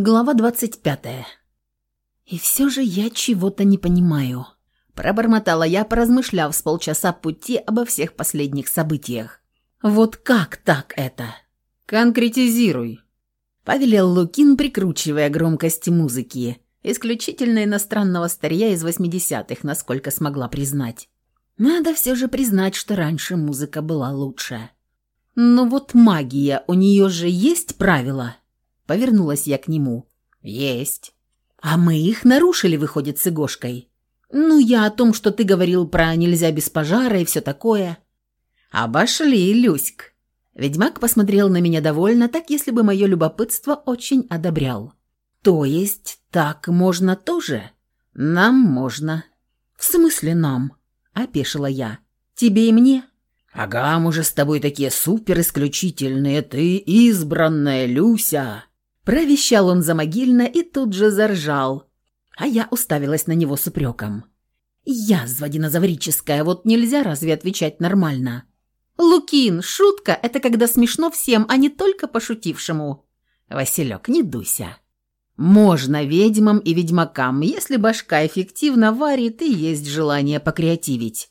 Глава 25. «И все же я чего-то не понимаю», – пробормотала я, поразмышляв с полчаса пути обо всех последних событиях. «Вот как так это?» «Конкретизируй», – повелел Лукин, прикручивая громкость музыки, исключительно иностранного старья из 80-х, насколько смогла признать. Надо все же признать, что раньше музыка была лучше. «Но «Ну вот магия, у нее же есть правила?» Повернулась я к нему. «Есть». «А мы их нарушили, выходит, с Игошкой. Ну, я о том, что ты говорил про нельзя без пожара и все такое». «Обошли, Люськ». Ведьмак посмотрел на меня довольно, так если бы мое любопытство очень одобрял. «То есть так можно тоже?» «Нам можно». «В смысле нам?» – опешила я. «Тебе и мне?» «Ага, мы же с тобой такие супер-исключительные, ты избранная, Люся!» Провещал он замогильно и тут же заржал, а я уставилась на него с упреком. «Язва динозаврическая, вот нельзя разве отвечать нормально?» «Лукин, шутка – это когда смешно всем, а не только пошутившему». «Василек, не дуйся». «Можно ведьмам и ведьмакам, если башка эффективно варит и есть желание покреативить».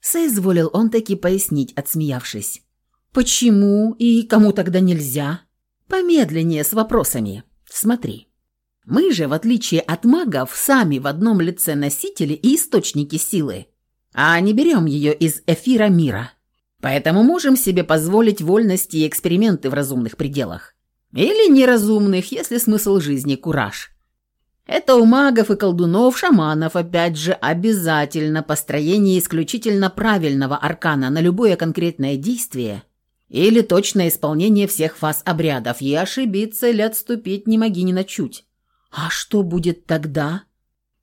Соизволил он таки пояснить, отсмеявшись. «Почему и кому тогда нельзя?» Помедленнее с вопросами. Смотри. Мы же, в отличие от магов, сами в одном лице носители и источники силы, а не берем ее из эфира мира. Поэтому можем себе позволить вольности и эксперименты в разумных пределах. Или неразумных, если смысл жизни – кураж. Это у магов и колдунов, шаманов, опять же, обязательно построение исключительно правильного аркана на любое конкретное действие – или точное исполнение всех фаз обрядов, и ошибиться или отступить не моги ни на чуть. А что будет тогда?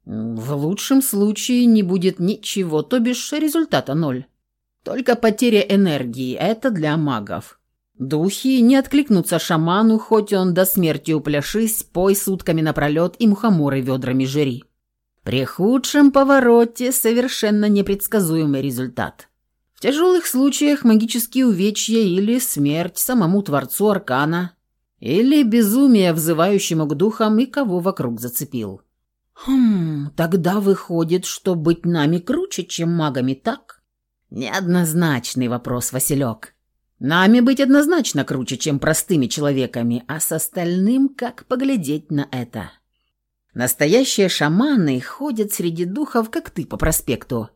В лучшем случае не будет ничего, то бишь результата ноль. Только потеря энергии, это для магов. Духи не откликнутся шаману, хоть он до смерти упляшись, пой сутками напролет и мухоморы ведрами жри. При худшем повороте совершенно непредсказуемый результат. В тяжелых случаях магические увечья или смерть самому Творцу Аркана, или безумие взывающему к духам и кого вокруг зацепил. Хм, тогда выходит, что быть нами круче, чем магами, так? Неоднозначный вопрос, Василек. Нами быть однозначно круче, чем простыми человеками, а с остальным как поглядеть на это? Настоящие шаманы ходят среди духов, как ты по проспекту,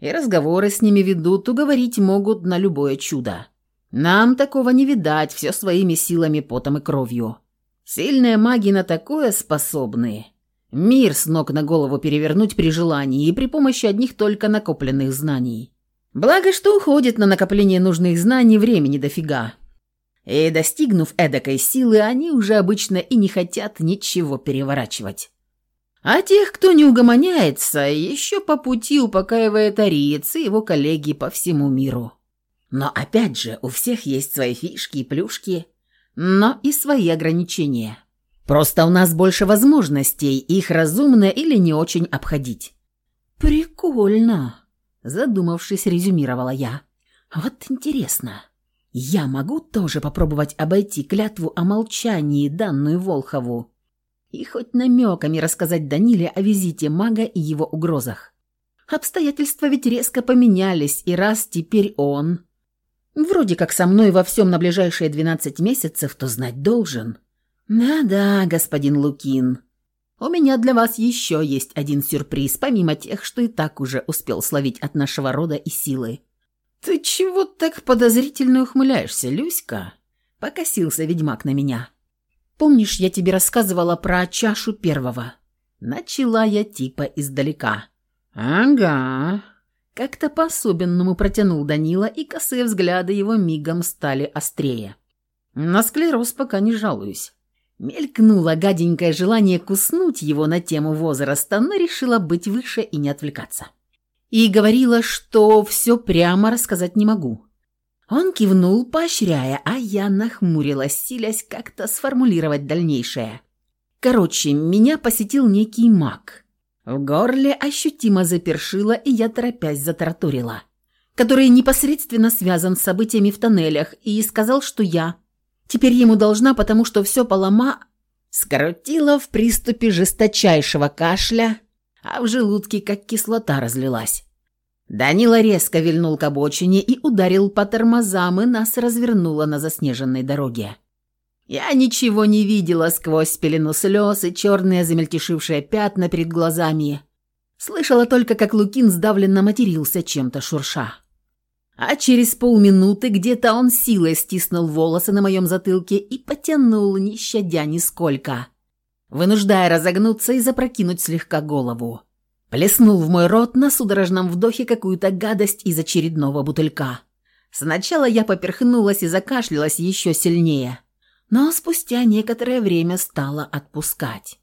и разговоры с ними ведут, уговорить могут на любое чудо. Нам такого не видать, все своими силами, потом и кровью. Сильные маги на такое способны. Мир с ног на голову перевернуть при желании и при помощи одних только накопленных знаний. Благо, что уходит на накопление нужных знаний времени дофига. И достигнув эдакой силы, они уже обычно и не хотят ничего переворачивать. А тех, кто не угомоняется, еще по пути упокаивает ариец и его коллеги по всему миру. Но опять же, у всех есть свои фишки и плюшки, но и свои ограничения. Просто у нас больше возможностей, их разумно или не очень обходить. «Прикольно», – задумавшись, резюмировала я. «Вот интересно, я могу тоже попробовать обойти клятву о молчании, данную Волхову, и хоть намеками рассказать Даниле о визите мага и его угрозах. Обстоятельства ведь резко поменялись, и раз теперь он... Вроде как со мной во всем на ближайшие двенадцать месяцев, то знать должен. Да-да, господин Лукин, у меня для вас еще есть один сюрприз, помимо тех, что и так уже успел словить от нашего рода и силы. «Ты чего так подозрительно ухмыляешься, Люська?» Покосился ведьмак на меня. Помнишь, я тебе рассказывала про чашу первого? Начала я типа издалека. Ага. Как-то по-особенному протянул Данила, и косые взгляды его мигом стали острее. На склероз пока не жалуюсь. Мелькнуло гаденькое желание куснуть его на тему возраста, но решила быть выше и не отвлекаться. И говорила, что все прямо рассказать не могу. Он кивнул, поощряя, а я нахмурилась, силясь как-то сформулировать дальнейшее. Короче, меня посетил некий маг. В горле ощутимо запершило, и я, торопясь, затараторила. Который непосредственно связан с событиями в тоннелях, и сказал, что я. Теперь ему должна, потому что все полома... Скрутило в приступе жесточайшего кашля, а в желудке как кислота разлилась. Данила резко вильнул к обочине и ударил по тормозам, и нас развернуло на заснеженной дороге. Я ничего не видела сквозь пелену слез и черные замельтешившие пятна перед глазами. Слышала только, как Лукин сдавленно матерился чем-то шурша. А через полминуты где-то он силой стиснул волосы на моем затылке и потянул, не щадя нисколько, вынуждая разогнуться и запрокинуть слегка голову. Плеснул в мой рот на судорожном вдохе какую-то гадость из очередного бутылька. Сначала я поперхнулась и закашлялась еще сильнее, но спустя некоторое время стала отпускать.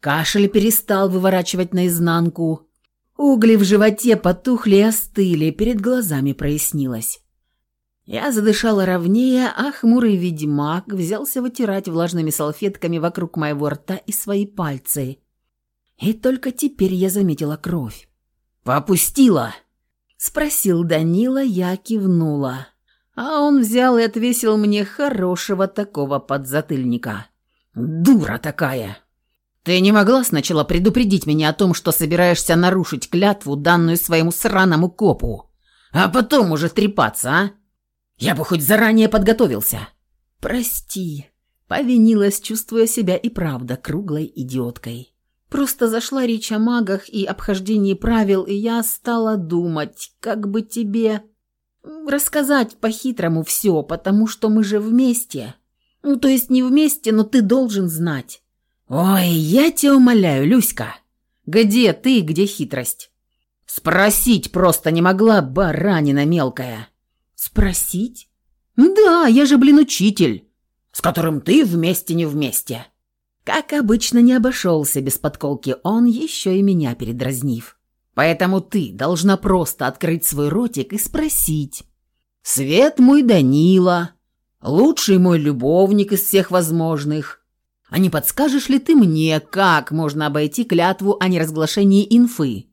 Кашель перестал выворачивать наизнанку. Угли в животе потухли и остыли, перед глазами прояснилось. Я задышала ровнее, а хмурый ведьмак взялся вытирать влажными салфетками вокруг моего рта и свои пальцы – и только теперь я заметила кровь. «Попустила?» — спросил Данила, я кивнула. А он взял и отвесил мне хорошего такого подзатыльника. «Дура такая!» «Ты не могла сначала предупредить меня о том, что собираешься нарушить клятву, данную своему сраному копу, а потом уже трепаться, а? Я бы хоть заранее подготовился». «Прости», — повинилась, чувствуя себя и правда круглой идиоткой. Просто зашла речь о магах и обхождении правил, и я стала думать, как бы тебе рассказать по-хитрому все, потому что мы же вместе. Ну, то есть не вместе, но ты должен знать. Ой, я тебя умоляю, Люська. Где ты, где хитрость? Спросить просто не могла, баранина мелкая. Спросить? Да, я же, блин, учитель, с которым ты вместе не вместе. Как обычно, не обошелся без подколки он, еще и меня передразнив. Поэтому ты должна просто открыть свой ротик и спросить. «Свет мой Данила, лучший мой любовник из всех возможных. А не подскажешь ли ты мне, как можно обойти клятву о неразглашении инфы,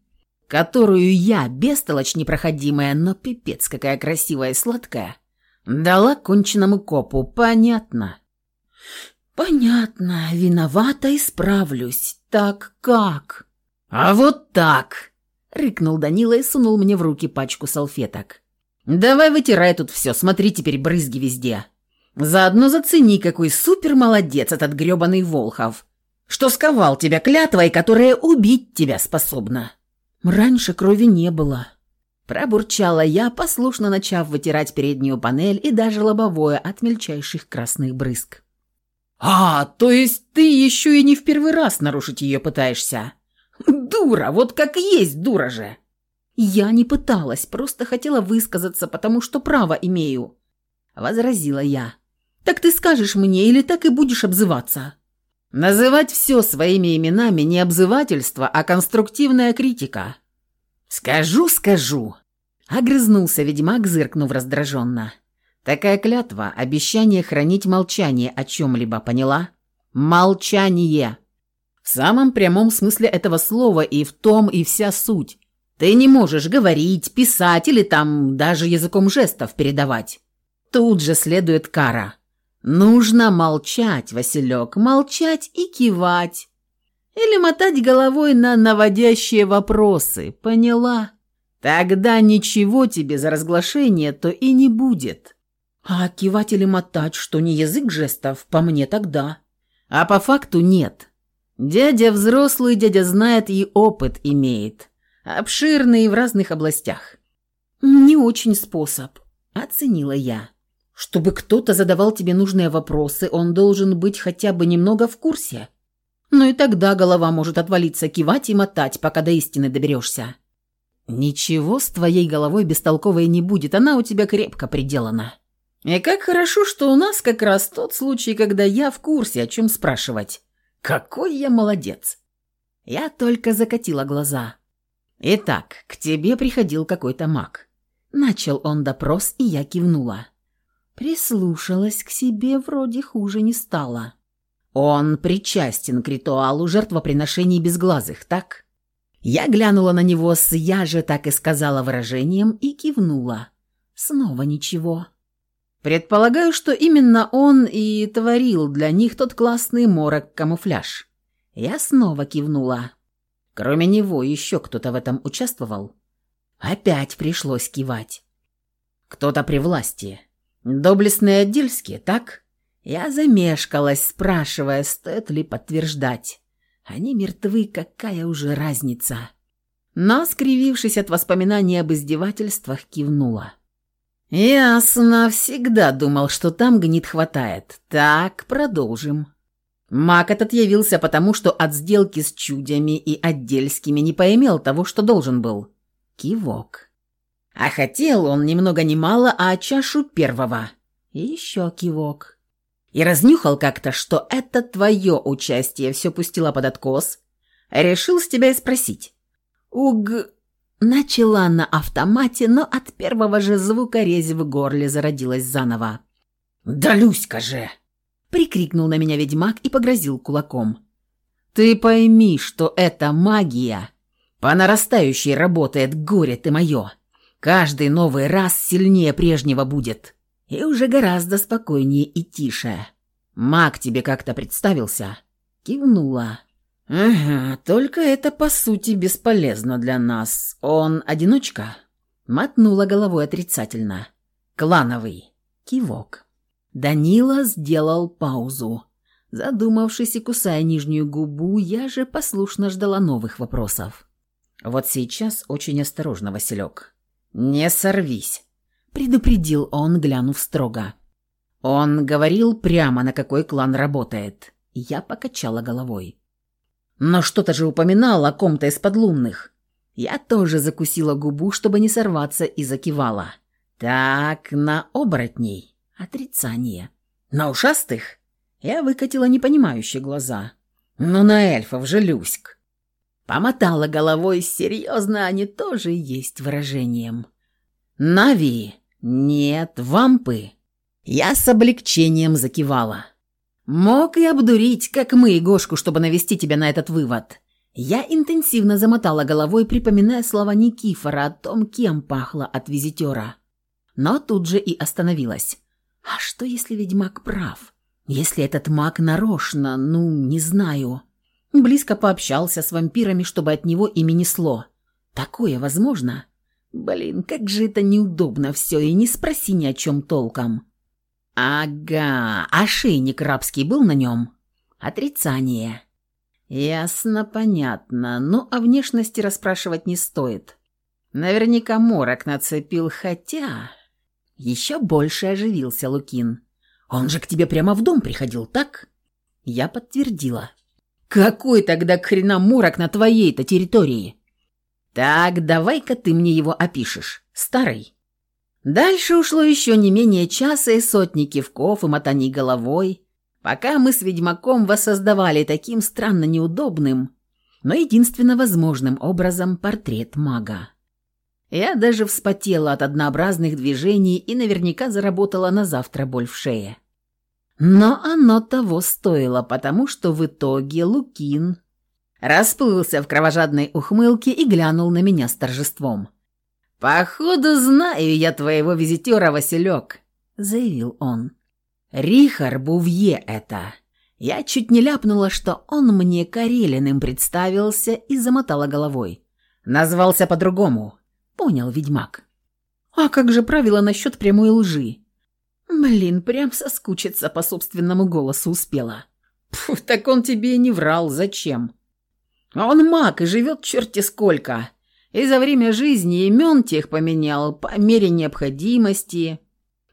которую я, бестолочь непроходимая, но пипец какая красивая и сладкая, дала конченному копу, понятно?» «Понятно, виновата, исправлюсь. Так как?» «А вот так!» — рыкнул Данила и сунул мне в руки пачку салфеток. «Давай вытирай тут все, смотри теперь брызги везде. Заодно зацени, какой супер молодец этот грёбаный Волхов, что сковал тебя клятвой, которая убить тебя способна». «Раньше крови не было», — пробурчала я, послушно начав вытирать переднюю панель и даже лобовое от мельчайших красных брызг. «А, то есть ты еще и не в первый раз нарушить ее пытаешься?» «Дура, вот как есть дура же!» «Я не пыталась, просто хотела высказаться, потому что право имею», — возразила я. «Так ты скажешь мне или так и будешь обзываться?» «Называть все своими именами не обзывательство, а конструктивная критика». «Скажу, скажу», — огрызнулся ведьмак, зыркнув раздраженно. Такая клятва – обещание хранить молчание о чем-либо, поняла? Молчание. В самом прямом смысле этого слова и в том и вся суть. Ты не можешь говорить, писать или там даже языком жестов передавать. Тут же следует кара. Нужно молчать, Василек, молчать и кивать. Или мотать головой на наводящие вопросы, поняла? Тогда ничего тебе за разглашение то и не будет. А кивать или мотать, что не язык жестов, по мне тогда. А по факту нет. Дядя взрослый, дядя знает и опыт имеет. Обширный в разных областях. Не очень способ, оценила я. Чтобы кто-то задавал тебе нужные вопросы, он должен быть хотя бы немного в курсе. Ну и тогда голова может отвалиться, кивать и мотать, пока до истины доберешься. Ничего с твоей головой бестолковой не будет, она у тебя крепко приделана. И как хорошо, что у нас как раз тот случай, когда я в курсе, о чем спрашивать. Какой я молодец. Я только закатила глаза. Итак, к тебе приходил какой-то маг. Начал он допрос, и я кивнула. Прислушалась к себе, вроде хуже не стало. Он причастен к ритуалу жертвоприношений безглазых, так? Я глянула на него с «я же так и сказала» выражением и кивнула. Снова ничего. Предполагаю, что именно он и творил для них тот классный морок-камуфляж. Я снова кивнула. Кроме него еще кто-то в этом участвовал? Опять пришлось кивать. Кто-то при власти. Доблестные отдельские, так? Я замешкалась, спрашивая, стоит ли подтверждать. Они мертвы, какая уже разница? Но, скривившись от воспоминаний об издевательствах, кивнула. «Ясно, всегда думал, что там гнит хватает. Так, продолжим». Маг этот явился потому, что от сделки с чудями и отдельскими не поимел того, что должен был. Кивок. А хотел он ни много ни мало, а чашу первого. Еще кивок. И разнюхал как-то, что это твое участие все пустило под откос. Решил с тебя и спросить. Уг... Начала на автомате, но от первого же звука резь в горле зародилась заново. «Да Люська же!» Прикрикнул на меня ведьмак и погрозил кулаком. «Ты пойми, что это магия. По нарастающей работает горе ты мое. Каждый новый раз сильнее прежнего будет. И уже гораздо спокойнее и тише. Маг тебе как-то представился?» Кивнула. «Ага, только это, по сути, бесполезно для нас. Он одиночка?» Мотнула головой отрицательно. «Клановый». Кивок. Данила сделал паузу. Задумавшись и кусая нижнюю губу, я же послушно ждала новых вопросов. «Вот сейчас очень осторожно, Василек. Не сорвись», — предупредил он, глянув строго. Он говорил прямо, на какой клан работает. Я покачала головой. Но что-то же упоминал о ком-то из подлунных. Я тоже закусила губу, чтобы не сорваться, и закивала. Так, на оборотней. Отрицание. На ушастых? Я выкатила непонимающие глаза. Ну, на эльфов же Люськ. Помотала головой, серьезно, они тоже есть выражением. Нави? Нет, вампы. Я с облегчением закивала. Мог и обдурить, как мы, Егошку, чтобы навести тебя на этот вывод. Я интенсивно замотала головой, припоминая слова Никифора о том, кем пахло от визитера. Но тут же и остановилась. А что, если ведьмак прав? Если этот маг нарочно, ну, не знаю. Близко пообщался с вампирами, чтобы от него ими несло. Такое возможно? Блин, как же это неудобно все, и не спроси ни о чем толком. «Ага, ошейник рабский был на нем?» «Отрицание». «Ясно, понятно. Ну, о внешности расспрашивать не стоит. Наверняка морок нацепил, хотя...» Еще больше оживился Лукин. «Он же к тебе прямо в дом приходил, так?» Я подтвердила. «Какой тогда к хренам морок на твоей-то территории?» «Так, давай-ка ты мне его опишешь. Старый?» Дальше ушло еще не менее часа и сотни кивков и мотаний головой, пока мы с ведьмаком воссоздавали таким странно неудобным, но единственно возможным образом портрет мага. Я даже вспотела от однообразных движений и наверняка заработала на завтра боль в шее. Но оно того стоило, потому что в итоге Лукин расплылся в кровожадной ухмылке и глянул на меня с торжеством – «Походу, знаю я твоего визитера, Василек», — заявил он. «Рихар Бувье это». Я чуть не ляпнула, что он мне Карелиным представился и замотала головой. Назвался по-другому. Понял ведьмак. А как же правило насчет прямой лжи? Блин, прям соскучиться по собственному голосу успела. Фу, так он тебе и не врал, зачем? Он маг и живет черти сколько и за время жизни имен тех поменял по мере необходимости,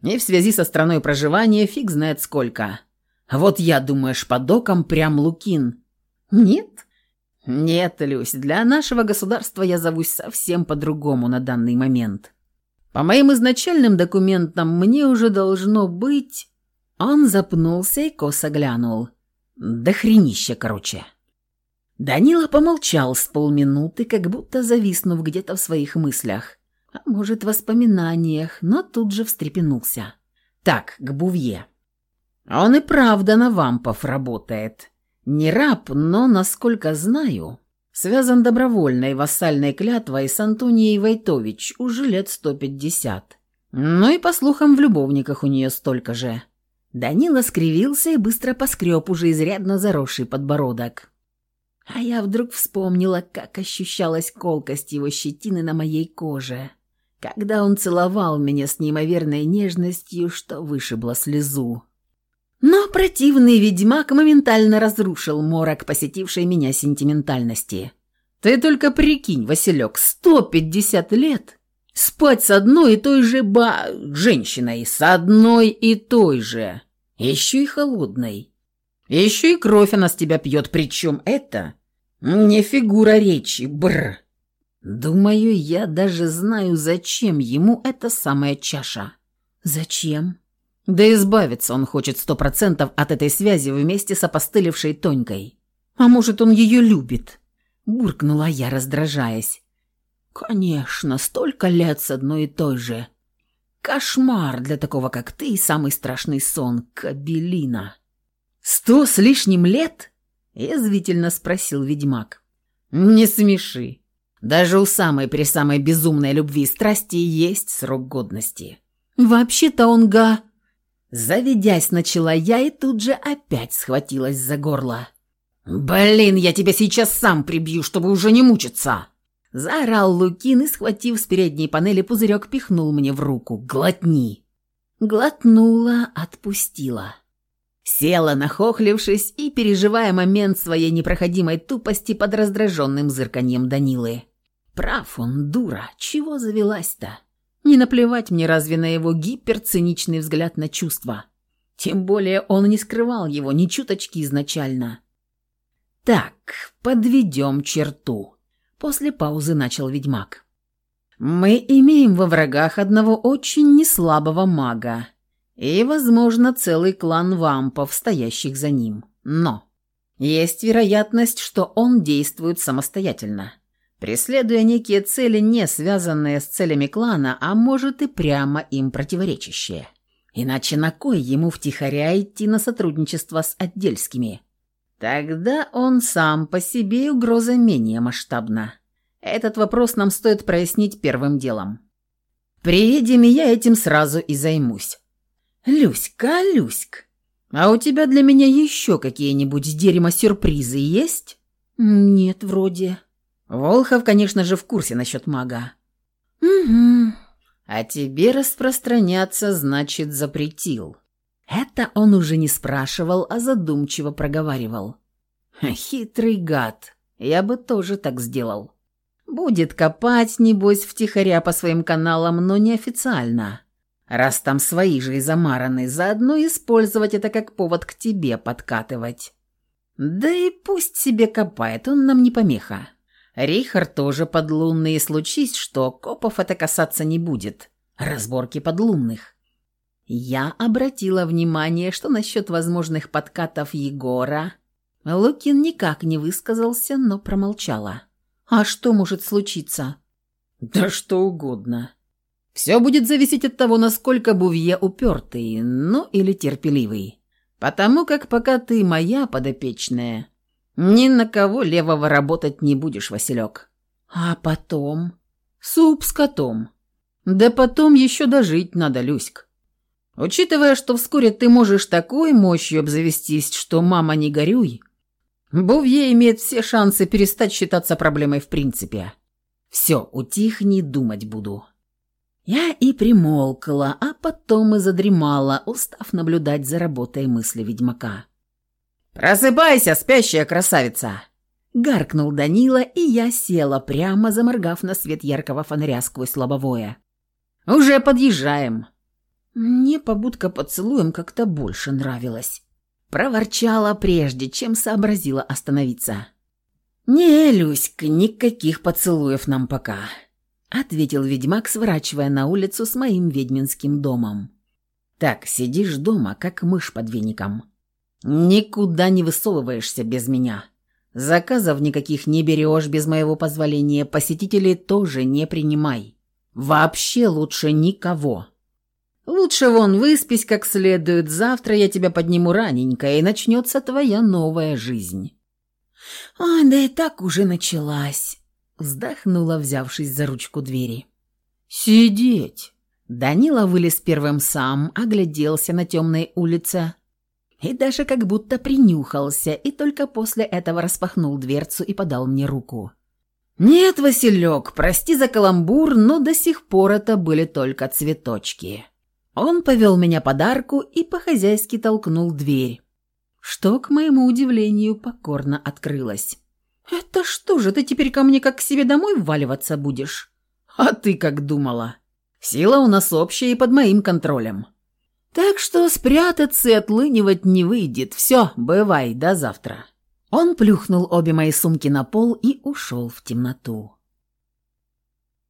и в связи со страной проживания фиг знает сколько. Вот я, думаешь, по докам прям Лукин? Нет? Нет, Люсь, для нашего государства я зовусь совсем по-другому на данный момент. По моим изначальным документам мне уже должно быть... Он запнулся и косо глянул. Да хренище, короче. Данила помолчал с полминуты, как будто зависнув где-то в своих мыслях, а может, воспоминаниях, но тут же встрепенулся. «Так, к Бувье. Он и правда на вампов работает. Не раб, но, насколько знаю, связан добровольной вассальной клятвой с Антонией Войтович уже лет сто пятьдесят. Ну и, по слухам, в любовниках у нее столько же. Данила скривился и быстро поскреб уже изрядно заросший подбородок. А я вдруг вспомнила, как ощущалась колкость его щетины на моей коже, когда он целовал меня с неимоверной нежностью, что вышибло слезу. Но противный ведьмак моментально разрушил морок посетившей меня сентиментальности. «Ты только прикинь, Василек, сто пятьдесят лет спать с одной и той же ба... женщиной, с одной и той же, еще и холодной. Еще и кровь она с тебя пьет, причем это не фигура речи, бр. Думаю, я даже знаю, зачем ему эта самая чаша. Зачем? Да избавиться он хочет сто процентов от этой связи вместе с опостылевшей Тонькой. А может, он ее любит? Буркнула я, раздражаясь. Конечно, столько лет с одной и той же. Кошмар для такого, как ты, и самый страшный сон, Кабелина. Сто с лишним лет? Язвительно спросил ведьмак. Не смеши. Даже у самой при самой безумной любви и страсти есть срок годности. Вообще-то он га... Заведясь, начала я и тут же опять схватилась за горло. «Блин, я тебя сейчас сам прибью, чтобы уже не мучиться!» Заорал Лукин и, схватив с передней панели пузырек, пихнул мне в руку. «Глотни!» Глотнула, отпустила. Села, нахохлившись и переживая момент своей непроходимой тупости под раздраженным зырканьем Данилы. Прав он, дура, чего завелась-то? Не наплевать мне разве на его гиперциничный взгляд на чувства. Тем более он не скрывал его ни чуточки изначально. «Так, подведем черту», — после паузы начал ведьмак. «Мы имеем во врагах одного очень неслабого мага и, возможно, целый клан вампов, стоящих за ним. Но есть вероятность, что он действует самостоятельно преследуя некие цели, не связанные с целями клана, а может и прямо им противоречащие. Иначе на кой ему втихаря идти на сотрудничество с отдельскими? Тогда он сам по себе угроза менее масштабна. Этот вопрос нам стоит прояснить первым делом. Приедем, и я этим сразу и займусь. Люська, Люськ, а у тебя для меня еще какие-нибудь дерьмо-сюрпризы есть? Нет, вроде. Волхов, конечно же, в курсе насчет мага. Угу. А тебе распространяться, значит, запретил. Это он уже не спрашивал, а задумчиво проговаривал. Хитрый гад. Я бы тоже так сделал. Будет копать, небось, втихаря по своим каналам, но неофициально. Раз там свои же и замараны, заодно использовать это как повод к тебе подкатывать. Да и пусть себе копает, он нам не помеха. Рихард тоже подлунный, и случись, что копов это касаться не будет. Разборки подлунных. Я обратила внимание, что насчет возможных подкатов Егора Лукин никак не высказался, но промолчала. «А что может случиться?» «Да что угодно. Все будет зависеть от того, насколько Бувье упертый, ну или терпеливый. Потому как пока ты моя подопечная, ни на кого левого работать не будешь, Василек. А потом? Суп с котом. Да потом еще дожить надо, Люськ. Учитывая, что вскоре ты можешь такой мощью обзавестись, что мама не горюй, Бувье имеет все шансы перестать считаться проблемой в принципе. Все, утихни, думать буду. Я и примолкла, а потом и задремала, устав наблюдать за работой мысли ведьмака. «Просыпайся, спящая красавица!» Гаркнул Данила, и я села, прямо заморгав на свет яркого фонаря сквозь лобовое. «Уже подъезжаем!» Мне побудка поцелуем как-то больше нравилась. Проворчала прежде, чем сообразила остановиться. «Не, Люська, никаких поцелуев нам пока», — ответил ведьмак, сворачивая на улицу с моим ведьминским домом. «Так, сидишь дома, как мышь под веником. «Никуда не высовываешься без меня. Заказов никаких не берешь без моего позволения, посетителей тоже не принимай. Вообще лучше никого. Лучше вон выспись как следует, завтра я тебя подниму раненько, и начнется твоя новая жизнь». «Ой, да и так уже началась», — вздохнула, взявшись за ручку двери. «Сидеть!» Данила вылез первым сам, огляделся на темной улице и даже как будто принюхался, и только после этого распахнул дверцу и подал мне руку. «Нет, Василек, прости за каламбур, но до сих пор это были только цветочки». Он повел меня подарку и по-хозяйски толкнул дверь, что, к моему удивлению, покорно открылось. «Это что же, ты теперь ко мне как к себе домой вваливаться будешь?» «А ты как думала? Сила у нас общая и под моим контролем. Так что спрятаться и отлынивать не выйдет. Все, бывай, до завтра». Он плюхнул обе мои сумки на пол и ушел в темноту.